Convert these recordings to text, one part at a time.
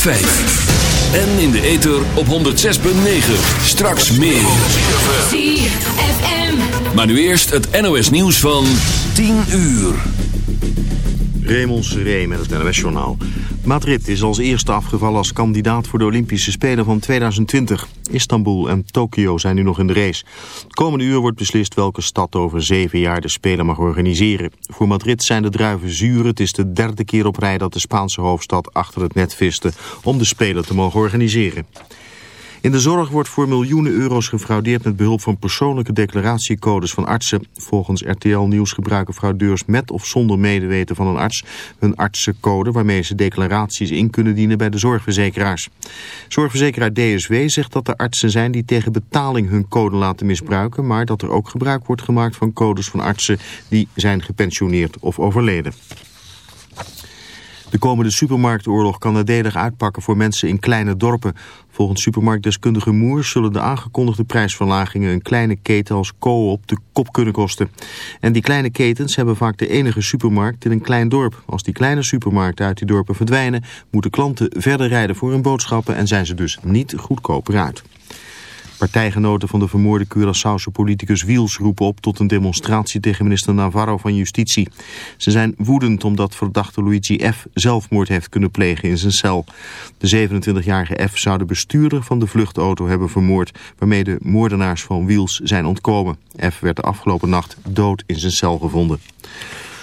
En in de ether op 106.9. Straks meer. ZFM. Maar nu eerst het NOS nieuws van 10 uur. Raymond Seré met het NOS-journaal. Madrid is als eerste afgevallen als kandidaat voor de Olympische Spelen van 2020. Istanbul en Tokio zijn nu nog in de race. Komende uur wordt beslist welke stad over zeven jaar de Spelen mag organiseren. Voor Madrid zijn de druiven zuur. Het is de derde keer op rij dat de Spaanse hoofdstad achter het net viste om de Spelen te mogen organiseren. In de zorg wordt voor miljoenen euro's gefraudeerd met behulp van persoonlijke declaratiecodes van artsen. Volgens RTL Nieuws gebruiken fraudeurs met of zonder medeweten van een arts hun artsencode waarmee ze declaraties in kunnen dienen bij de zorgverzekeraars. Zorgverzekeraar DSW zegt dat er artsen zijn die tegen betaling hun code laten misbruiken, maar dat er ook gebruik wordt gemaakt van codes van artsen die zijn gepensioneerd of overleden. De komende supermarktoorlog kan nadelig uitpakken voor mensen in kleine dorpen. Volgens supermarktdeskundige Moers zullen de aangekondigde prijsverlagingen een kleine keten als Coop de kop kunnen kosten. En die kleine ketens hebben vaak de enige supermarkt in een klein dorp. Als die kleine supermarkten uit die dorpen verdwijnen, moeten klanten verder rijden voor hun boodschappen en zijn ze dus niet goedkoper uit. Partijgenoten van de vermoorde Curaçaose politicus Wiels roepen op tot een demonstratie tegen minister Navarro van Justitie. Ze zijn woedend omdat verdachte Luigi F. zelfmoord heeft kunnen plegen in zijn cel. De 27-jarige F. zou de bestuurder van de vluchtauto hebben vermoord, waarmee de moordenaars van Wiels zijn ontkomen. F. werd de afgelopen nacht dood in zijn cel gevonden.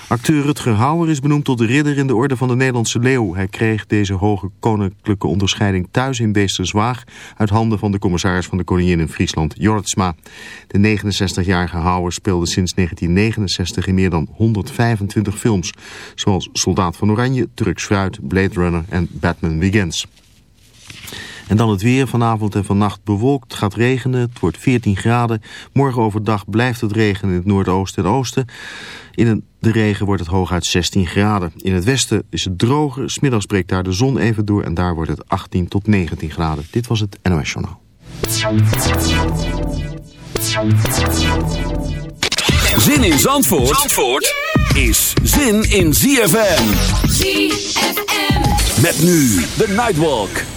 Acteur Rutger Hauer is benoemd tot de ridder in de orde van de Nederlandse Leeuw. Hij kreeg deze hoge koninklijke onderscheiding thuis in Beesterswaag... uit handen van de commissaris van de koningin in Friesland, Jortsma. De 69-jarige Hauer speelde sinds 1969 in meer dan 125 films... zoals Soldaat van Oranje, Turks Fruit, Blade Runner en Batman Begins. En dan het weer. Vanavond en vannacht bewolkt. Het gaat regenen. Het wordt 14 graden. Morgen overdag blijft het regenen in het noordoosten en oosten. In de regen wordt het hooguit 16 graden. In het westen is het droger. Smiddags breekt daar de zon even door. En daar wordt het 18 tot 19 graden. Dit was het NOS Journaal. Zin in Zandvoort, Zandvoort is zin in ZFM. ZFM. Met nu de Nightwalk.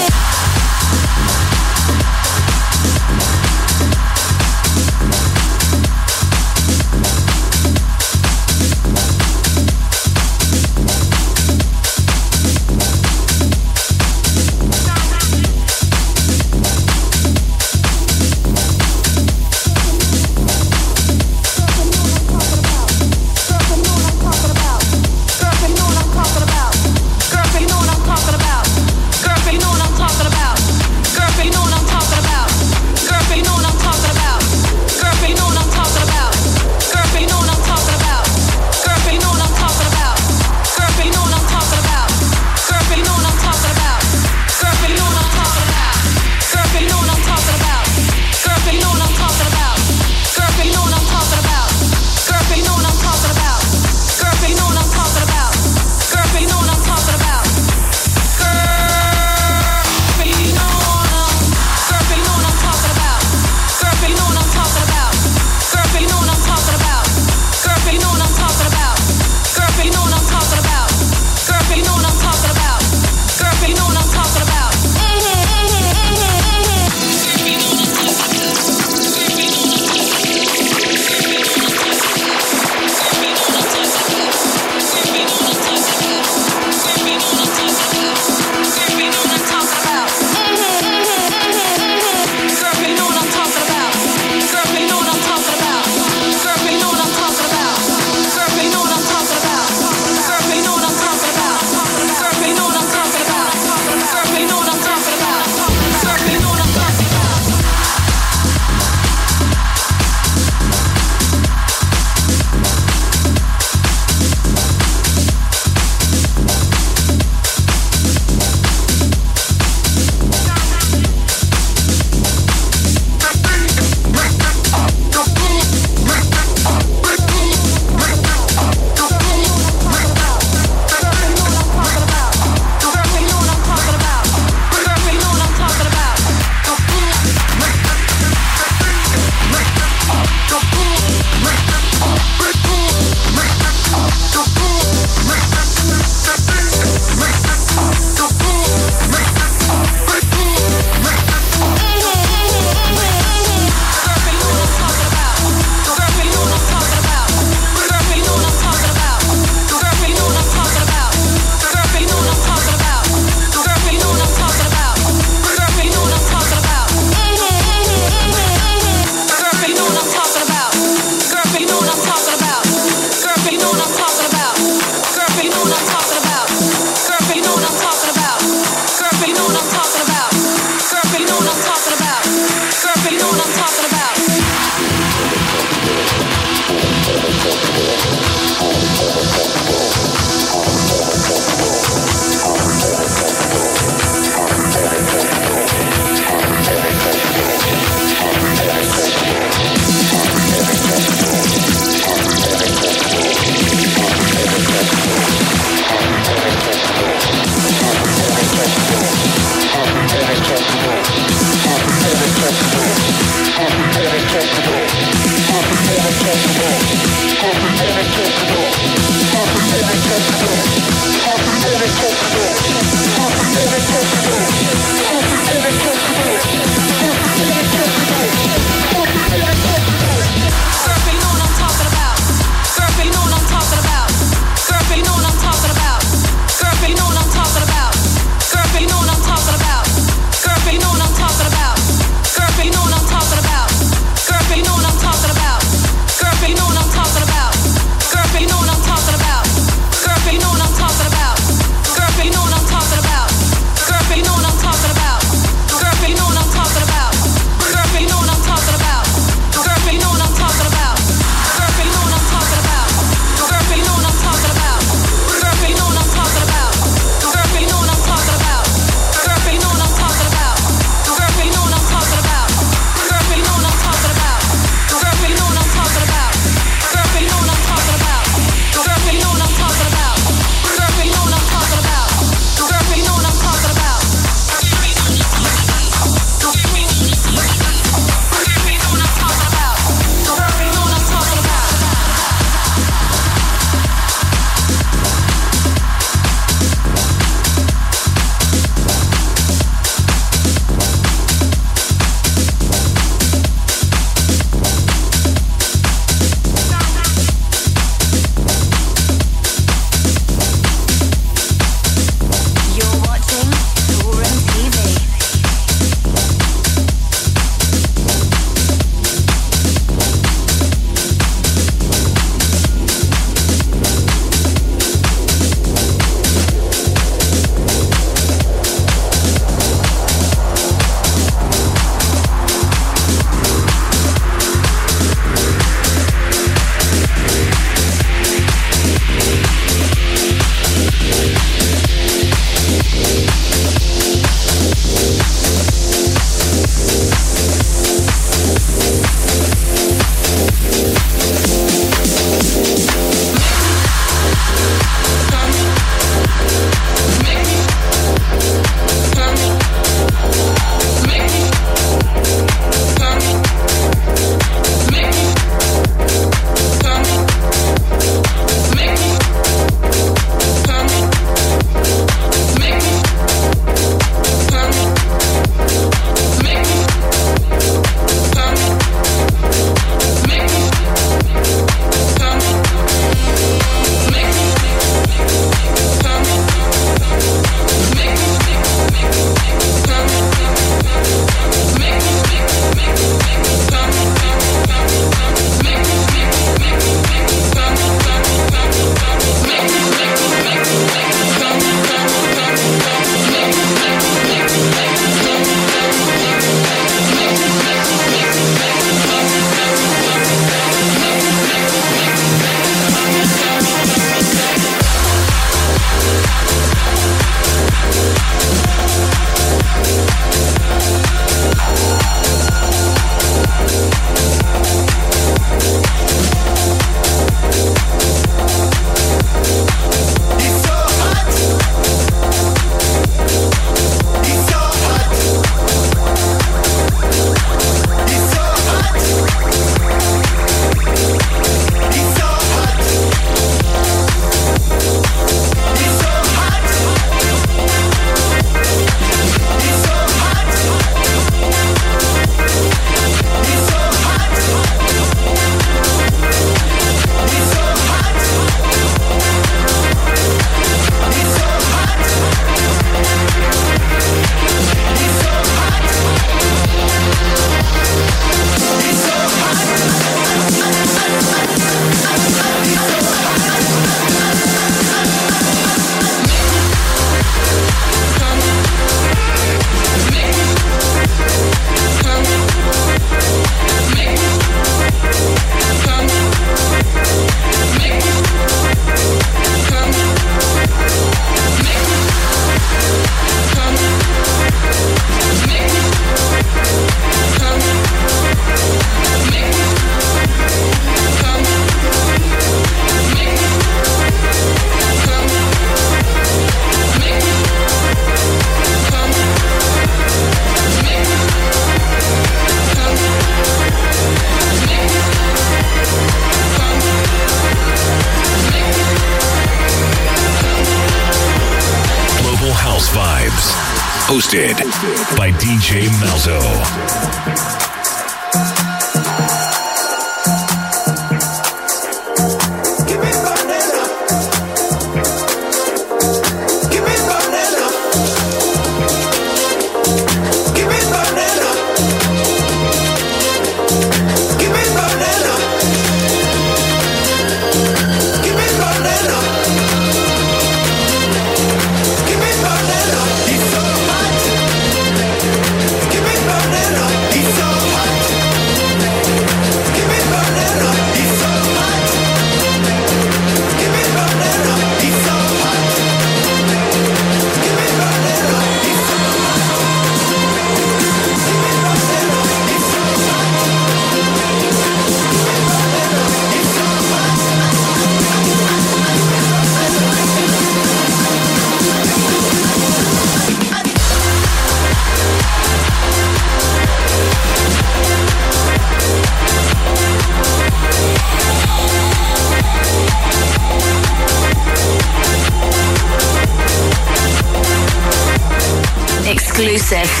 Massive.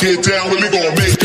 Get down, really gonna make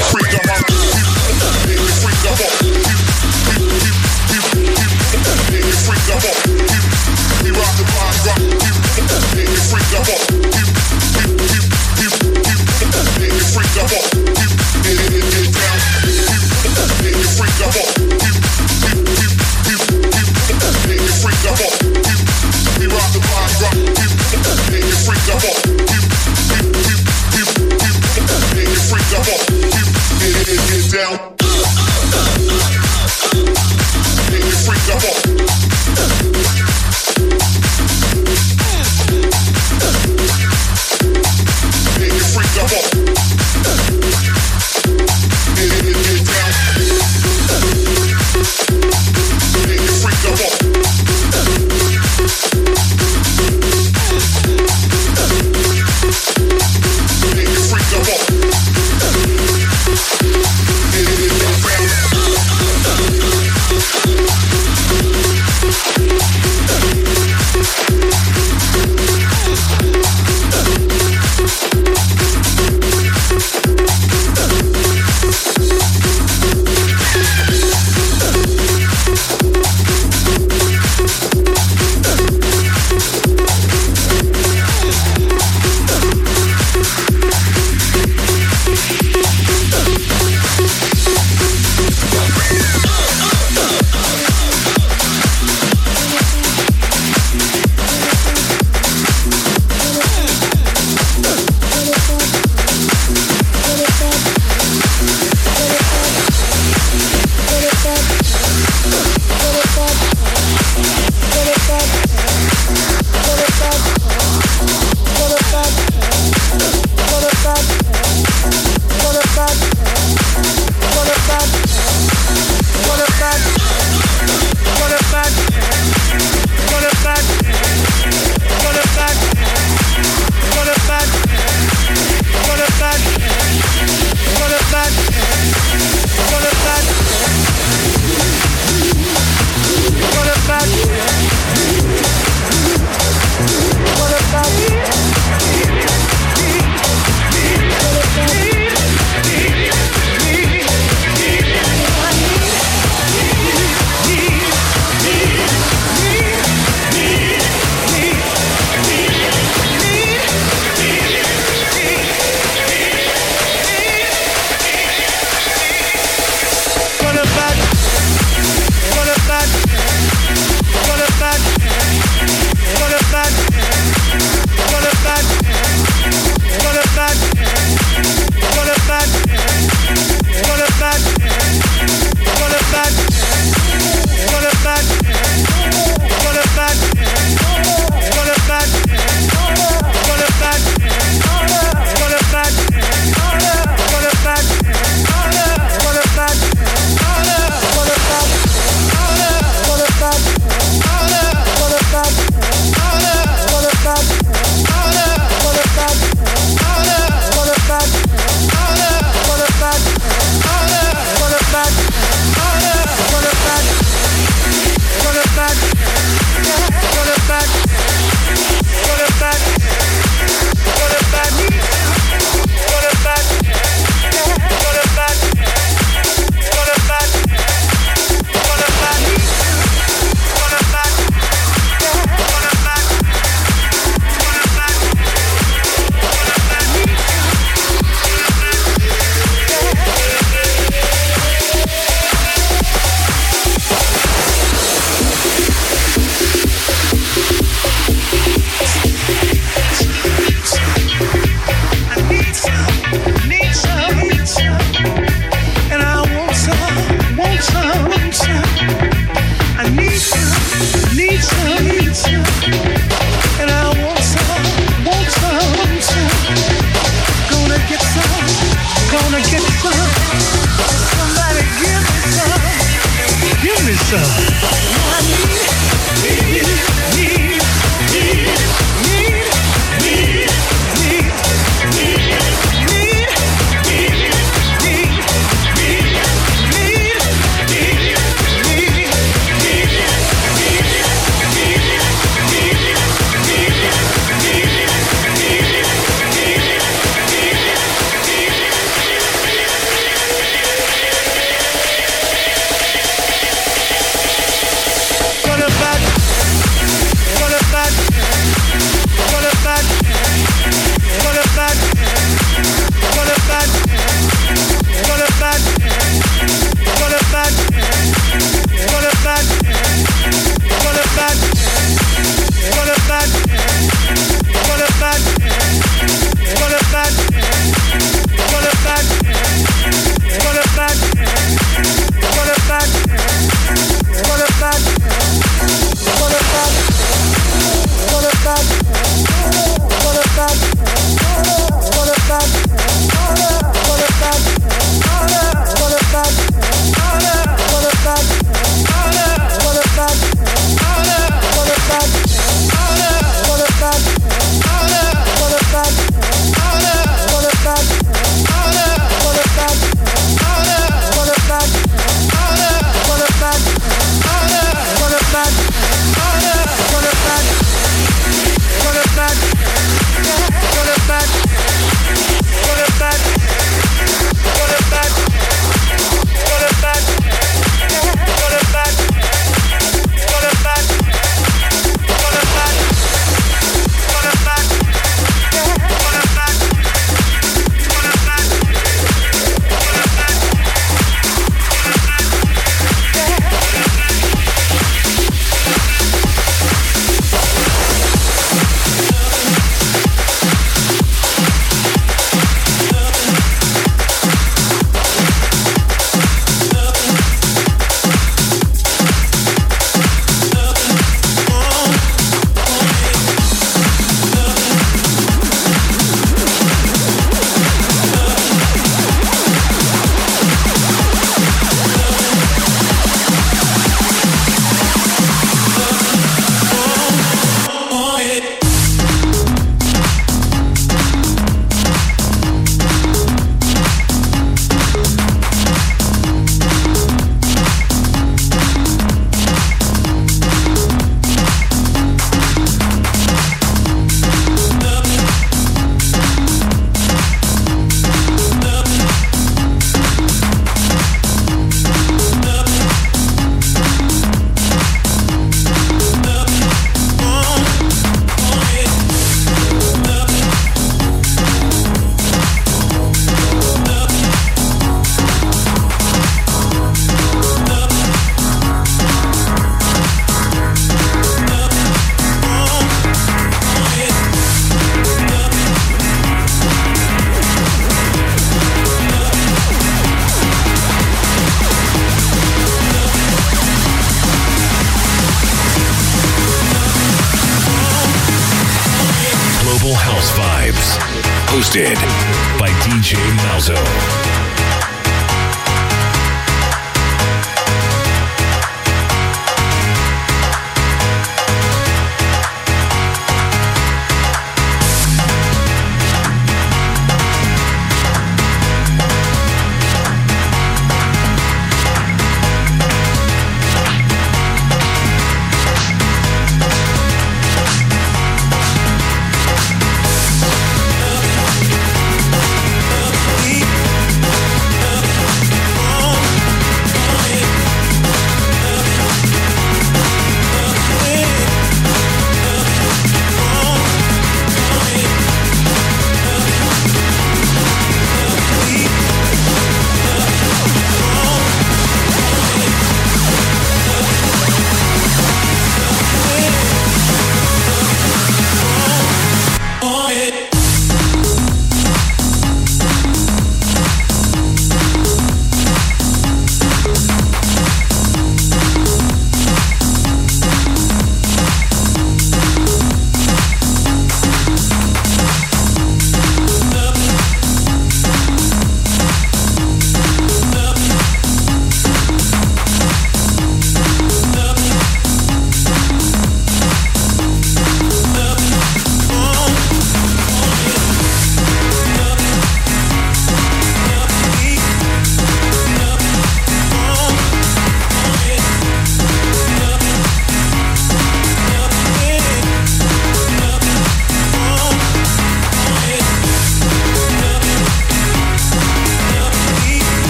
All up, all up, all up. back.